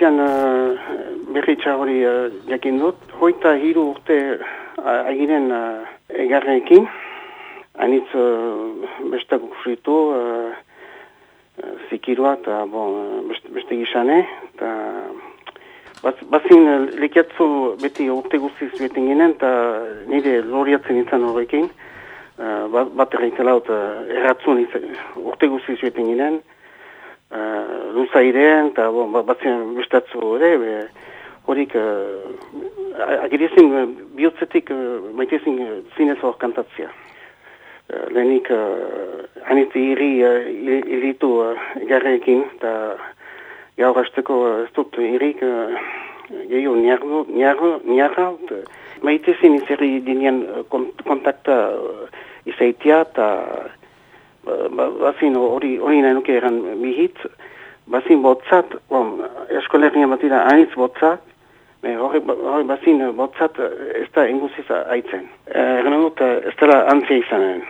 Goizian uh, berritxa hori uh, jakin dut. Hoita hiru urte uh, aginen uh, egarrekin. Hainitz uh, bestak ufritu, uh, zikirua eta bon, beste, beste gizane. Ta, bazin uh, lekiatzu beti urte guztiz beten ginen eta nire loriatzen izan horrekin. Uh, bat, bat erreitela uh, erratzun urte guztiz beten ginen uh, luza irean, eta bon, ba, batzen bestatzu ere, be, horik, uh, agirizin uh, bihotzetik uh, maitezin uh, zinez hor kantatzia. Uh, lehenik, uh, anit iri uh, iritu uh, garrekin, eta gaur hasteko ez dut irik uh, gehiago niarro, niarro, niarra, maitezin izerri dinean uh, kontakta uh, izaitia, eta bazin hori hori nahi nuke eran mihit, bazin botzat, bon, eskolernia batira anitz botzat, hori, bazin botzat ez da inguziz aitzen. Eran dut ez dela antzia izanen,